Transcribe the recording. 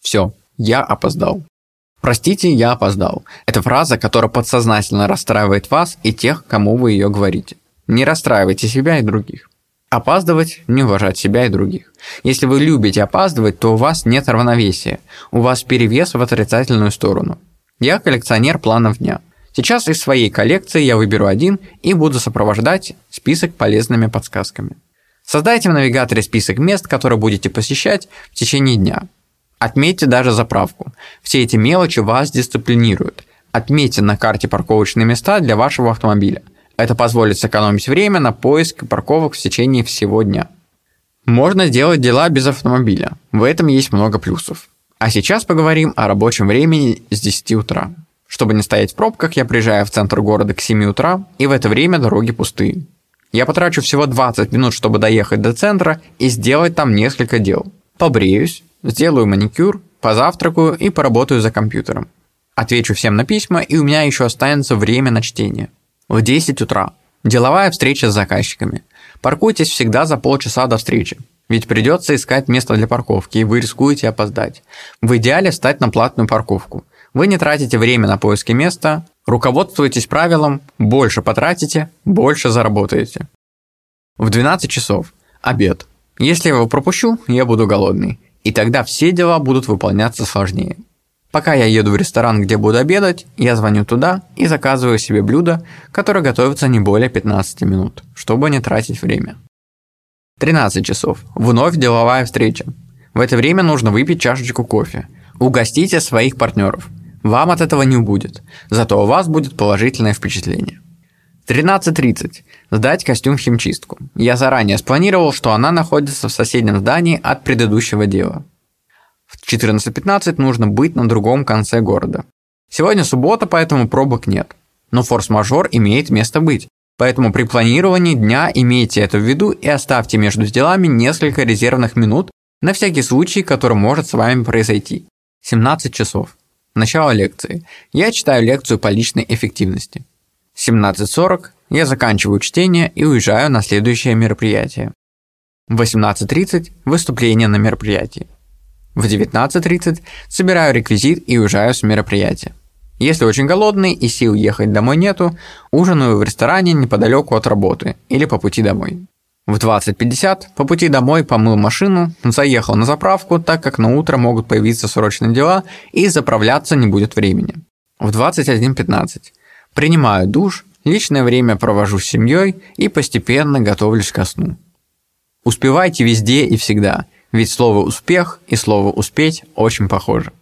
Все, я опоздал. Простите, я опоздал. Это фраза, которая подсознательно расстраивает вас и тех, кому вы ее говорите. Не расстраивайте себя и других. Опаздывать – не уважать себя и других. Если вы любите опаздывать, то у вас нет равновесия. У вас перевес в отрицательную сторону. Я коллекционер планов дня. Сейчас из своей коллекции я выберу один и буду сопровождать список полезными подсказками. Создайте в навигаторе список мест, которые будете посещать в течение дня. Отметьте даже заправку. Все эти мелочи вас дисциплинируют. Отметьте на карте парковочные места для вашего автомобиля. Это позволит сэкономить время на поиск парковок в течение всего дня. Можно сделать дела без автомобиля. В этом есть много плюсов. А сейчас поговорим о рабочем времени с 10 утра. Чтобы не стоять в пробках, я приезжаю в центр города к 7 утра, и в это время дороги пустые. Я потрачу всего 20 минут, чтобы доехать до центра и сделать там несколько дел. Побреюсь, сделаю маникюр, позавтракаю и поработаю за компьютером. Отвечу всем на письма, и у меня еще останется время на чтение. В 10 утра. Деловая встреча с заказчиками. Паркуйтесь всегда за полчаса до встречи. Ведь придется искать место для парковки, и вы рискуете опоздать. В идеале встать на платную парковку. Вы не тратите время на поиски места, руководствуйтесь правилом «больше потратите, больше заработаете». В 12 часов. Обед. Если я его пропущу, я буду голодный. И тогда все дела будут выполняться сложнее. Пока я еду в ресторан, где буду обедать, я звоню туда и заказываю себе блюдо, которое готовится не более 15 минут, чтобы не тратить время. 13 часов. Вновь деловая встреча. В это время нужно выпить чашечку кофе. Угостите своих партнеров. Вам от этого не убудет, зато у вас будет положительное впечатление. 13.30. Сдать костюм в химчистку. Я заранее спланировал, что она находится в соседнем здании от предыдущего дела. В 14.15 нужно быть на другом конце города. Сегодня суббота, поэтому пробок нет. Но форс-мажор имеет место быть. Поэтому при планировании дня имейте это в виду и оставьте между делами несколько резервных минут на всякий случай, который может с вами произойти. 17 часов. Начало лекции. Я читаю лекцию по личной эффективности. 17.40 я заканчиваю чтение и уезжаю на следующее мероприятие. В 18.30 выступление на мероприятии. В 19.30 собираю реквизит и уезжаю с мероприятия. Если очень голодный и сил ехать домой нету, ужинаю в ресторане неподалеку от работы или по пути домой. В 20.50 по пути домой помыл машину, заехал на заправку, так как на утро могут появиться срочные дела и заправляться не будет времени. В 21.15 принимаю душ, личное время провожу с семьей и постепенно готовлюсь ко сну. Успевайте везде и всегда – ведь слово «успех» и слово «успеть» очень похожи.